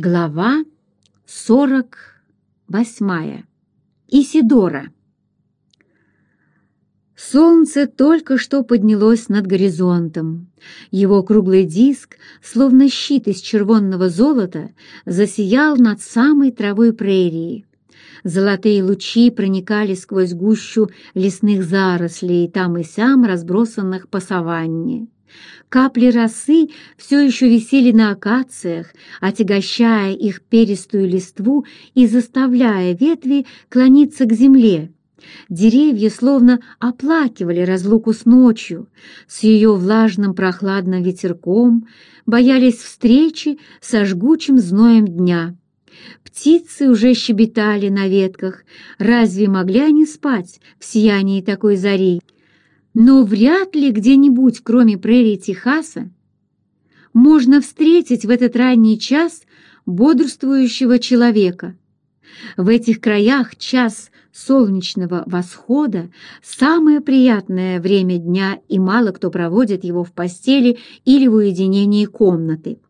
Глава сорок восьмая. Исидора. Солнце только что поднялось над горизонтом. Его круглый диск, словно щит из червонного золота, засиял над самой травой прерии. Золотые лучи проникали сквозь гущу лесных зарослей, там и сям разбросанных по саванне. Капли росы все еще висели на акациях, отягощая их перистую листву и заставляя ветви клониться к земле. Деревья словно оплакивали разлуку с ночью, с ее влажным прохладным ветерком, боялись встречи со жгучим зноем дня. Птицы уже щебетали на ветках, разве могли они спать в сиянии такой зари? Но вряд ли где-нибудь, кроме прерий Техаса, можно встретить в этот ранний час бодрствующего человека. В этих краях час солнечного восхода – самое приятное время дня, и мало кто проводит его в постели или в уединении комнаты.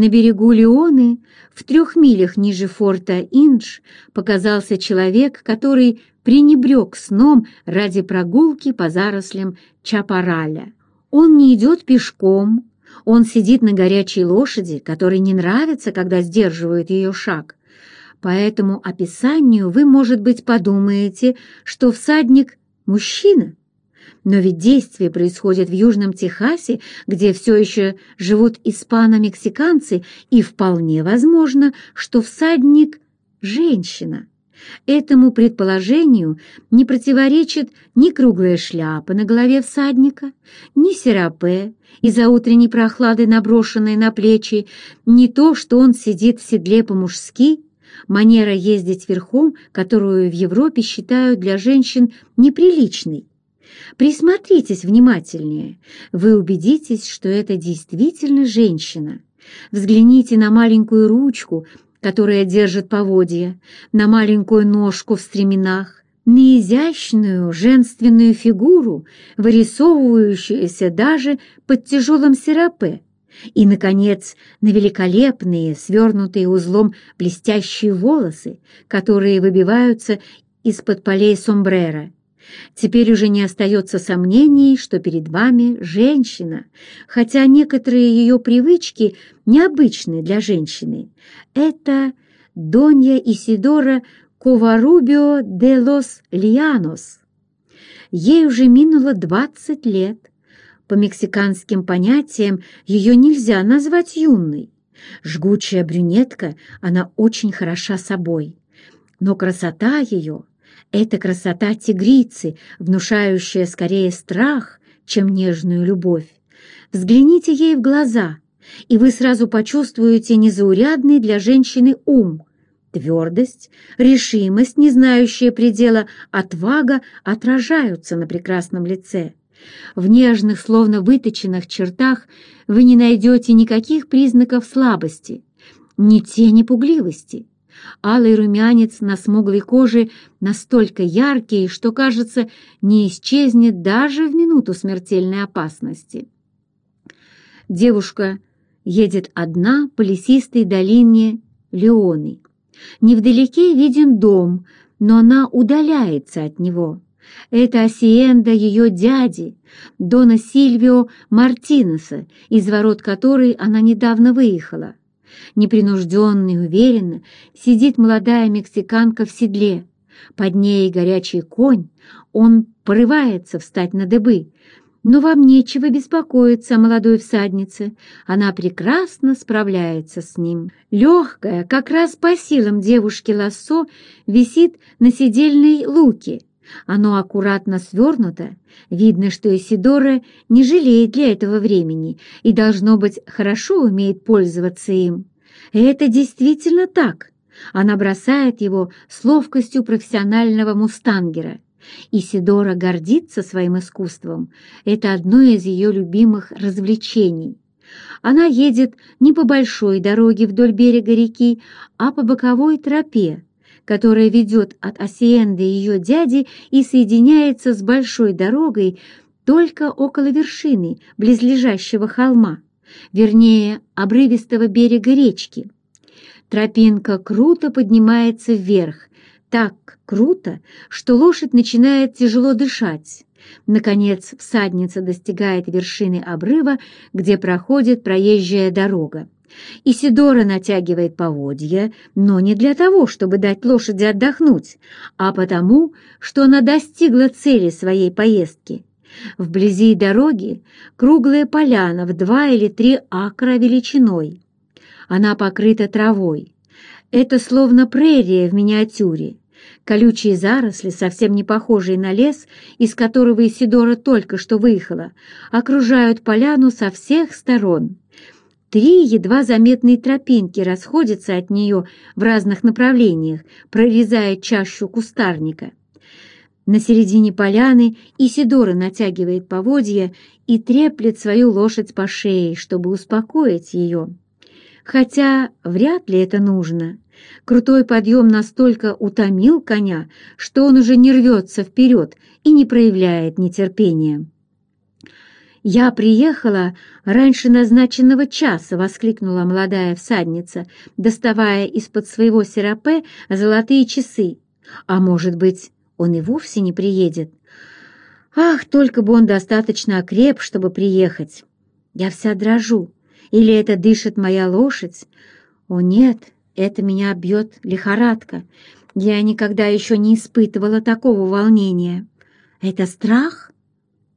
На берегу Леоны, в трех милях ниже форта Индж, показался человек, который пренебрег сном ради прогулки по зарослям Чапараля. Он не идет пешком, он сидит на горячей лошади, которой не нравится, когда сдерживают ее шаг. По этому описанию вы, может быть, подумаете, что всадник – мужчина. Но ведь действие происходит в Южном Техасе, где все еще живут испано-мексиканцы, и вполне возможно, что всадник – женщина. Этому предположению не противоречит ни круглая шляпа на голове всадника, ни серапе из-за утренней прохлады, наброшенной на плечи, ни то, что он сидит в седле по-мужски, манера ездить верхом, которую в Европе считают для женщин неприличной. Присмотритесь внимательнее, вы убедитесь, что это действительно женщина. Взгляните на маленькую ручку, которая держит поводья, на маленькую ножку в стременах, на изящную женственную фигуру, вырисовывающуюся даже под тяжелым серапе, и, наконец, на великолепные, свернутые узлом блестящие волосы, которые выбиваются из-под полей сомбрера. Теперь уже не остается сомнений, что перед вами женщина, хотя некоторые ее привычки необычны для женщины. Это Донья Исидора Коварубио де лос Лианос. Ей уже минуло 20 лет. По мексиканским понятиям ее нельзя назвать юной. Жгучая брюнетка, она очень хороша собой. Но красота ее — это красота тигрицы, внушающая скорее страх, чем нежную любовь. Взгляните ей в глаза, и вы сразу почувствуете незаурядный для женщины ум. Твердость, решимость, не знающая предела, отвага отражаются на прекрасном лице. В нежных, словно выточенных чертах вы не найдете никаких признаков слабости, ни тени пугливости. Алый румянец на смуглой коже настолько яркий, что, кажется, не исчезнет даже в минуту смертельной опасности. Девушка едет одна по лесистой долине Леоны. Невдалеке виден дом, но она удаляется от него. Это осиенда ее дяди, Дона Сильвио Мартинеса, из ворот которой она недавно выехала. Непринужденно и уверенно сидит молодая мексиканка в седле. Под ней горячий конь, он порывается встать на дыбы. Но вам нечего беспокоиться о молодой всаднице, она прекрасно справляется с ним. Легкая, как раз по силам девушки лассо, висит на седельной луке. Оно аккуратно свернуто, видно, что Исидора не жалеет для этого времени и, должно быть, хорошо умеет пользоваться им. это действительно так. Она бросает его с ловкостью профессионального мустангера. Исидора гордится своим искусством. Это одно из ее любимых развлечений. Она едет не по большой дороге вдоль берега реки, а по боковой тропе, которая ведет от Осиенды ее дяди и соединяется с большой дорогой только около вершины близлежащего холма, вернее, обрывистого берега речки. Тропинка круто поднимается вверх, так круто, что лошадь начинает тяжело дышать. Наконец всадница достигает вершины обрыва, где проходит проезжая дорога. Исидора натягивает поводья, но не для того, чтобы дать лошади отдохнуть, а потому, что она достигла цели своей поездки. Вблизи дороги круглая поляна в два или три акра величиной. Она покрыта травой. Это словно прерия в миниатюре. Колючие заросли, совсем не похожие на лес, из которого Исидора только что выехала, окружают поляну со всех сторон. Три едва заметные тропинки расходятся от нее в разных направлениях, прорезая чащу кустарника. На середине поляны Исидора натягивает поводья и треплет свою лошадь по шее, чтобы успокоить ее. Хотя вряд ли это нужно. Крутой подъем настолько утомил коня, что он уже не рвется вперед и не проявляет нетерпения. «Я приехала раньше назначенного часа!» — воскликнула молодая всадница, доставая из-под своего серапе золотые часы. «А может быть, он и вовсе не приедет? Ах, только бы он достаточно окреп, чтобы приехать! Я вся дрожу. Или это дышит моя лошадь? О нет, это меня бьет лихорадка. Я никогда еще не испытывала такого волнения. Это страх?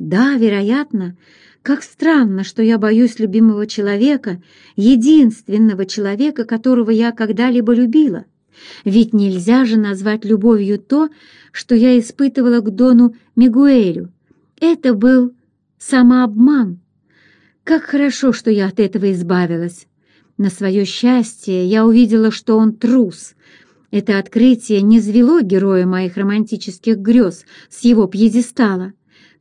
Да, вероятно. Как странно, что я боюсь любимого человека, единственного человека, которого я когда-либо любила. Ведь нельзя же назвать любовью то, что я испытывала к Дону Мигуэлю. Это был самообман. Как хорошо, что я от этого избавилась. На свое счастье я увидела, что он трус. Это открытие не звело героя моих романтических грез с его пьедестала.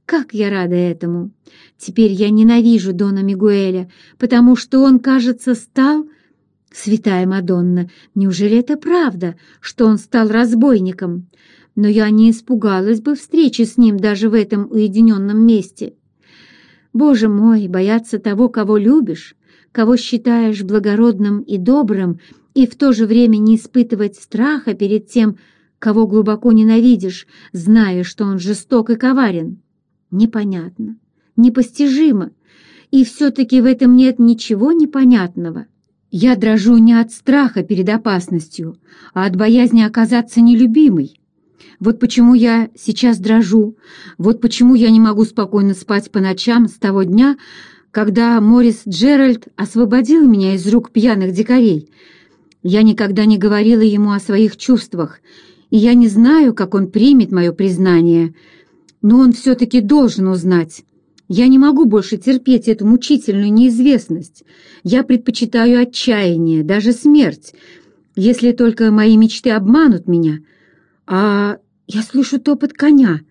Как я рада этому! Теперь я ненавижу Дона Мигуэля, потому что он, кажется, стал... Святая Мадонна, неужели это правда, что он стал разбойником? Но я не испугалась бы встречи с ним даже в этом уединенном месте. Боже мой, бояться того, кого любишь, кого считаешь благородным и добрым, и в то же время не испытывать страха перед тем, кого глубоко ненавидишь, зная, что он жесток и коварен. Непонятно, непостижимо, и все-таки в этом нет ничего непонятного. Я дрожу не от страха перед опасностью, а от боязни оказаться нелюбимой. Вот почему я сейчас дрожу, вот почему я не могу спокойно спать по ночам с того дня, когда Морис Джеральд освободил меня из рук пьяных дикарей. Я никогда не говорила ему о своих чувствах, и я не знаю, как он примет мое признание, но он все-таки должен узнать. Я не могу больше терпеть эту мучительную неизвестность. Я предпочитаю отчаяние, даже смерть, если только мои мечты обманут меня. А я слышу топот коня.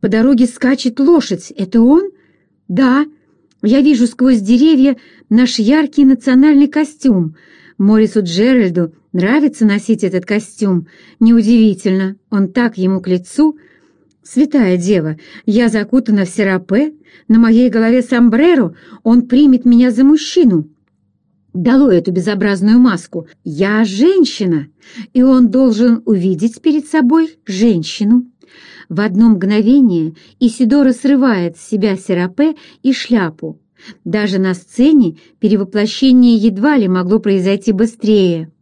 По дороге скачет лошадь. Это он? Да. Я вижу сквозь деревья наш яркий национальный костюм. Морису Джеральду нравится носить этот костюм. Неудивительно, он так ему к лицу. Святая дева, я закутана в серапе, на моей голове сомбреро, он примет меня за мужчину. Дало эту безобразную маску. Я женщина, и он должен увидеть перед собой женщину. В одно мгновение Исидора срывает с себя серапе и шляпу. Даже на сцене перевоплощение едва ли могло произойти быстрее.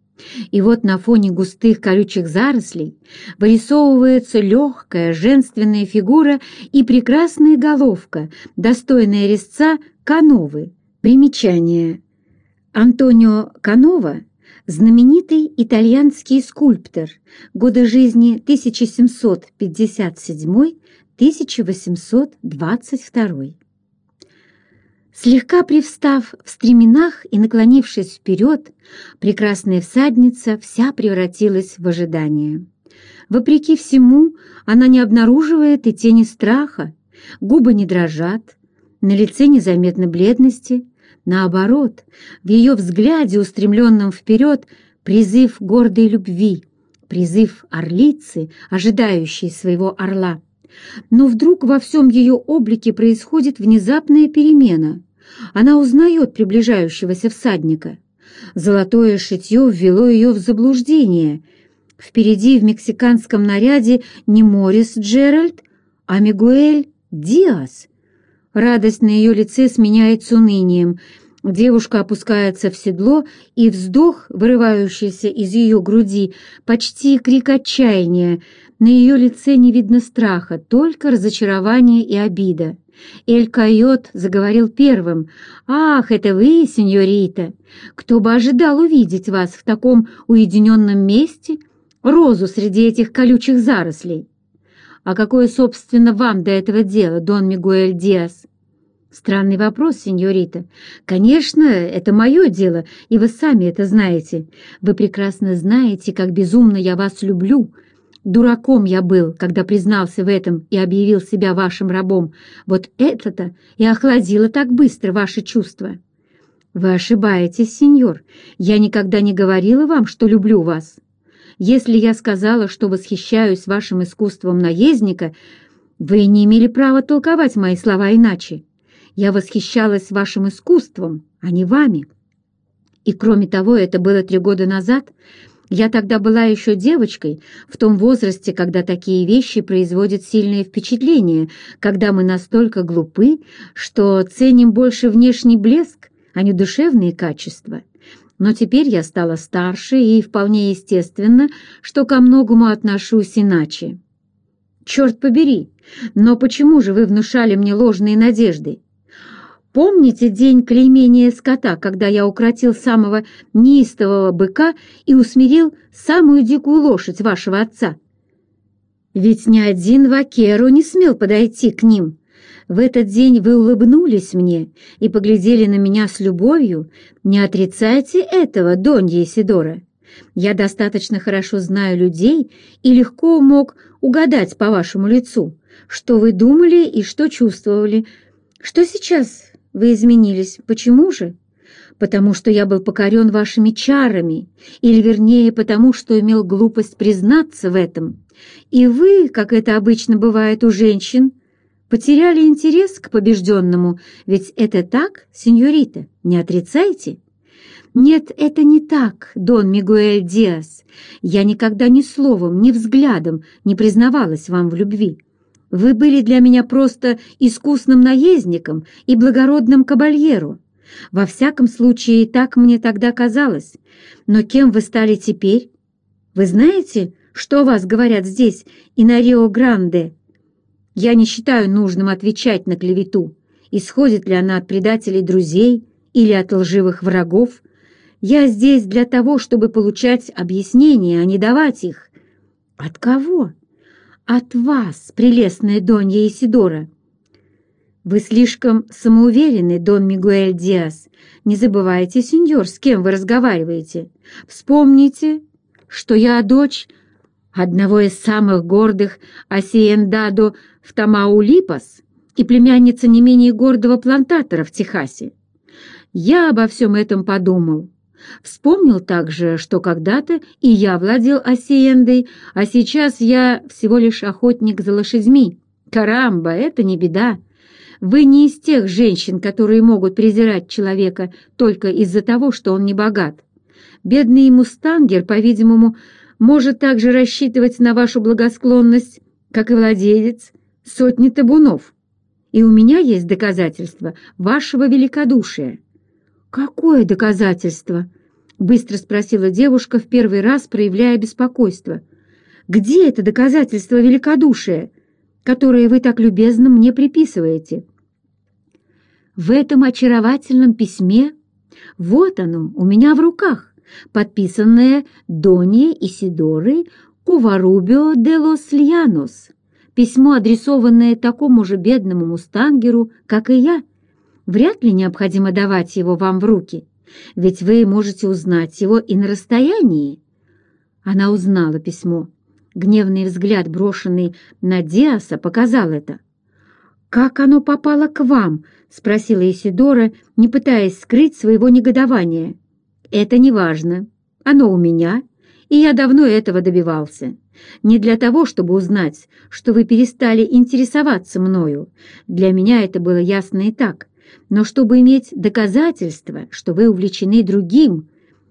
И вот на фоне густых колючих зарослей вырисовывается легкая женственная фигура и прекрасная головка, достойная резца Кановы. Примечание. Антонио Канова – знаменитый итальянский скульптор, годы жизни 1757-1822. Слегка привстав в стременах и наклонившись вперед, прекрасная всадница вся превратилась в ожидание. Вопреки всему, она не обнаруживает и тени страха, губы не дрожат, на лице незаметно бледности – Наоборот, в ее взгляде, устремленном вперед, призыв гордой любви, призыв орлицы, ожидающей своего орла. Но вдруг во всем ее облике происходит внезапная перемена. Она узнает приближающегося всадника. Золотое шитье ввело ее в заблуждение. Впереди в мексиканском наряде не Морис Джеральд, а Мигуэль Диас. Радость на ее лице сменяется унынием. Девушка опускается в седло, и вздох, вырывающийся из ее груди, почти крик отчаяния. На ее лице не видно страха, только разочарование и обида. Эль Койот заговорил первым. «Ах, это вы, сеньорита! Кто бы ожидал увидеть вас в таком уединенном месте, розу среди этих колючих зарослей!» «А какое, собственно, вам до этого дело, Дон Мигуэль Диас?» «Странный вопрос, сеньорита. Конечно, это мое дело, и вы сами это знаете. Вы прекрасно знаете, как безумно я вас люблю, Дураком я был, когда признался в этом и объявил себя вашим рабом. Вот это-то и охладило так быстро ваши чувства. Вы ошибаетесь, сеньор. Я никогда не говорила вам, что люблю вас. Если я сказала, что восхищаюсь вашим искусством наездника, вы не имели права толковать мои слова иначе. Я восхищалась вашим искусством, а не вами. И кроме того, это было три года назад, я тогда была еще девочкой, в том возрасте, когда такие вещи производят сильное впечатление, когда мы настолько глупы, что ценим больше внешний блеск, а не душевные качества. Но теперь я стала старше, и вполне естественно, что ко многому отношусь иначе. Черт побери, но почему же вы внушали мне ложные надежды? Помните день клеймения скота, когда я укротил самого неистового быка и усмирил самую дикую лошадь вашего отца? Ведь ни один вакеру не смел подойти к ним. В этот день вы улыбнулись мне и поглядели на меня с любовью. Не отрицайте этого, Донья Сидора. Я достаточно хорошо знаю людей и легко мог угадать по вашему лицу, что вы думали и что чувствовали, что сейчас вы изменились. Почему же? Потому что я был покорен вашими чарами, или, вернее, потому что имел глупость признаться в этом. И вы, как это обычно бывает у женщин, потеряли интерес к побежденному, ведь это так, сеньорита, не отрицайте? Нет, это не так, Дон Мигуэль Диас. Я никогда ни словом, ни взглядом не признавалась вам в любви. Вы были для меня просто искусным наездником и благородным кабальеру. Во всяком случае, так мне тогда казалось. Но кем вы стали теперь? Вы знаете, что вас говорят здесь и на Рио-Гранде? Я не считаю нужным отвечать на клевету, исходит ли она от предателей друзей или от лживых врагов. Я здесь для того, чтобы получать объяснения, а не давать их. От кого? От вас, прелестная Донья Исидора. Вы слишком самоуверенный, Дон Мигуэль Диас. Не забывайте, сеньор, с кем вы разговариваете. Вспомните, что я дочь одного из самых гордых Асиендадо в Тамаулипас и племянница не менее гордого плантатора в Техасе. Я обо всем этом подумал Вспомнил также, что когда-то и я владел осиендой, а сейчас я всего лишь охотник за лошадьми. Карамба, это не беда. Вы не из тех женщин, которые могут презирать человека только из-за того, что он не богат. Бедный мустангер, по-видимому, может также рассчитывать на вашу благосклонность, как и владелец сотни табунов. И у меня есть доказательства вашего великодушия. «Какое доказательство?» — быстро спросила девушка, в первый раз проявляя беспокойство. «Где это доказательство великодушия, которое вы так любезно мне приписываете?» «В этом очаровательном письме? Вот оно, у меня в руках, подписанное Доньей Исидорой Куварубио де лос Льянос, письмо, адресованное такому же бедному мустангеру, как и я, Вряд ли необходимо давать его вам в руки, ведь вы можете узнать его и на расстоянии. Она узнала письмо. Гневный взгляд, брошенный на Диаса, показал это. «Как оно попало к вам?» — спросила Исидора, не пытаясь скрыть своего негодования. «Это не важно. Оно у меня, и я давно этого добивался. Не для того, чтобы узнать, что вы перестали интересоваться мною. Для меня это было ясно и так. Но чтобы иметь доказательства, что вы увлечены другим,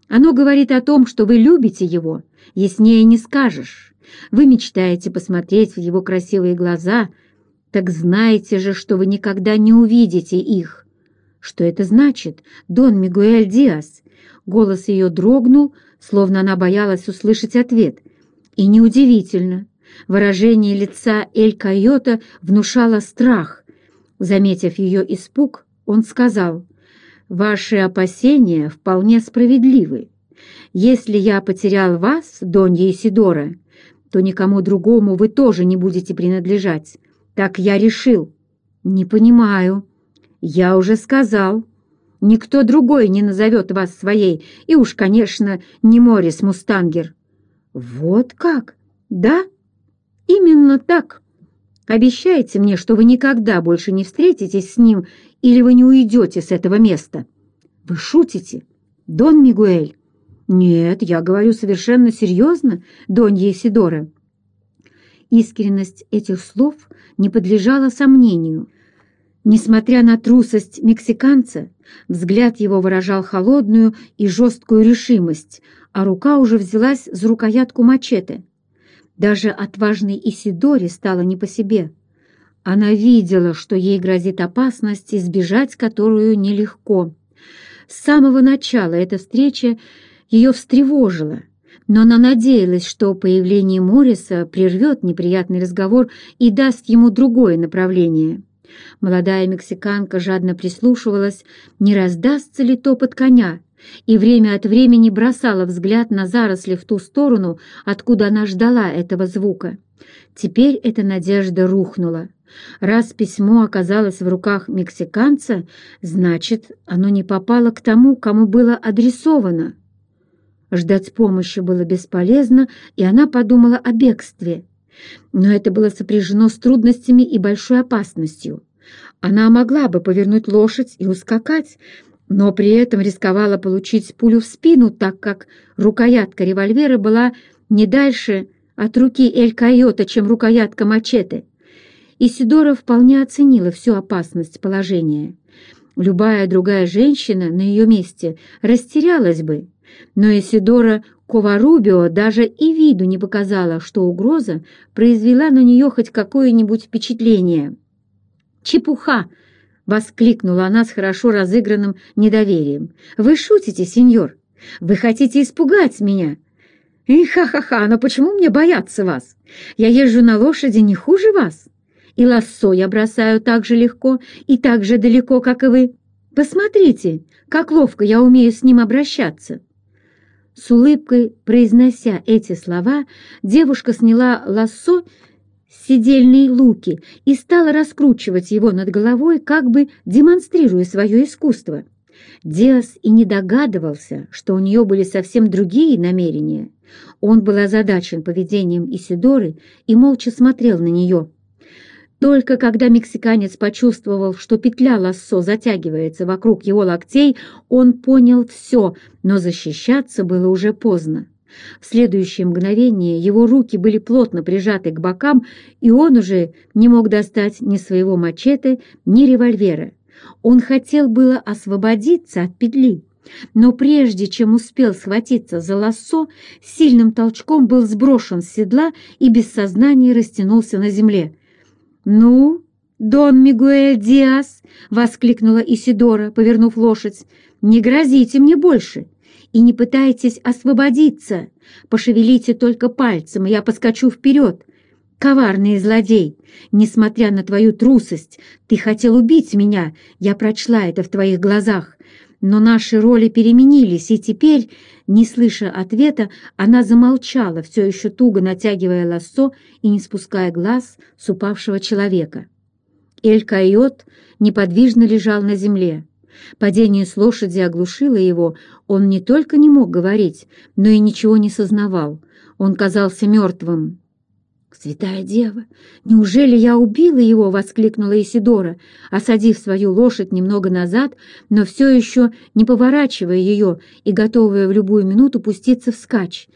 Оно говорит о том, что вы любите его, яснее не скажешь. Вы мечтаете посмотреть в его красивые глаза, так знаете же, что вы никогда не увидите их. Что это значит, Дон Мигуэль Диас? Голос ее дрогнул, словно она боялась услышать ответ. И неудивительно. Выражение лица Эль Койота внушало страх. Заметив ее испуг, он сказал, «Ваши опасения вполне справедливы. Если я потерял вас, Донья Исидора, то никому другому вы тоже не будете принадлежать. Так я решил». «Не понимаю». «Я уже сказал. Никто другой не назовет вас своей, и уж, конечно, не Морис Мустангер». «Вот как? Да?» «Именно так. Обещайте мне, что вы никогда больше не встретитесь с ним, или вы не уйдете с этого места». «Вы шутите, Дон Мигуэль?» «Нет, я говорю совершенно серьезно, Донья Сидора». Искренность этих слов не подлежала сомнению. Несмотря на трусость мексиканца, взгляд его выражал холодную и жесткую решимость, а рука уже взялась за рукоятку мачете. Даже отважной Исидоре стало не по себе. Она видела, что ей грозит опасность, избежать которую нелегко. С самого начала эта встреча ее встревожила, но она надеялась, что появление Морриса прервет неприятный разговор и даст ему другое направление. Молодая мексиканка жадно прислушивалась, не раздастся ли топот коня, и время от времени бросала взгляд на заросли в ту сторону, откуда она ждала этого звука. Теперь эта надежда рухнула. Раз письмо оказалось в руках мексиканца, значит, оно не попало к тому, кому было адресовано. Ждать помощи было бесполезно, и она подумала о бегстве. Но это было сопряжено с трудностями и большой опасностью. Она могла бы повернуть лошадь и ускакать, но при этом рисковала получить пулю в спину, так как рукоятка револьвера была не дальше от руки Эль-Койота, чем рукоятка мачете. Исидора вполне оценила всю опасность положения. Любая другая женщина на ее месте растерялась бы, но Исидора Коварубио даже и виду не показала, что угроза произвела на нее хоть какое-нибудь впечатление. «Чепуха!» — воскликнула она с хорошо разыгранным недоверием. «Вы шутите, сеньор? Вы хотите испугать меня?» «И ха-ха-ха, но почему мне бояться вас? Я езжу на лошади не хуже вас, и лассо я бросаю так же легко и так же далеко, как и вы. Посмотрите, как ловко я умею с ним обращаться». С улыбкой произнося эти слова, девушка сняла лассо с седельной луки и стала раскручивать его над головой, как бы демонстрируя свое искусство. Диас и не догадывался, что у нее были совсем другие намерения. Он был озадачен поведением Исидоры и молча смотрел на нее. Только когда мексиканец почувствовал, что петля лассо затягивается вокруг его локтей, он понял все, но защищаться было уже поздно. В следующее мгновение его руки были плотно прижаты к бокам, и он уже не мог достать ни своего мачете, ни револьвера. Он хотел было освободиться от петли, но прежде чем успел схватиться за лассо, сильным толчком был сброшен с седла и без сознания растянулся на земле. «Ну, Дон Мигуэль Диас!» — воскликнула Исидора, повернув лошадь. «Не грозите мне больше и не пытайтесь освободиться. Пошевелите только пальцем, и я поскочу вперед. Коварный злодей, несмотря на твою трусость, ты хотел убить меня, я прочла это в твоих глазах. Но наши роли переменились, и теперь, не слыша ответа, она замолчала, все еще туго натягивая лассо и не спуская глаз с упавшего человека. Эль-Койот неподвижно лежал на земле. Падение с лошади оглушило его, он не только не мог говорить, но и ничего не сознавал. Он казался мертвым. «Святая Дева! Неужели я убила его?» — воскликнула Исидора, осадив свою лошадь немного назад, но все еще не поворачивая ее и готовая в любую минуту пуститься вскачь.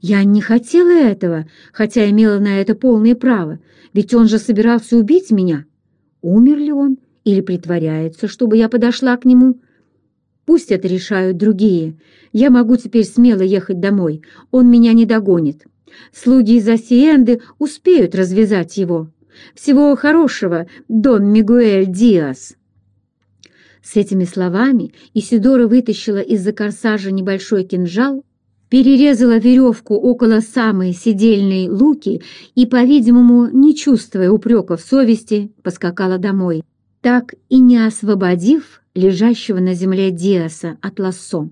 «Я не хотела этого, хотя имела на это полное право, ведь он же собирался убить меня. Умер ли он или притворяется, чтобы я подошла к нему?» Пусть это решают другие. Я могу теперь смело ехать домой. Он меня не догонит. Слуги из Асиенды успеют развязать его. Всего хорошего, Дон Мигуэль Диас!» С этими словами Исидора вытащила из-за корсажа небольшой кинжал, перерезала веревку около самой сидельной луки и, по-видимому, не чувствуя упреков совести, поскакала домой, так и не освободив лежащего на земле Диаса от лассо.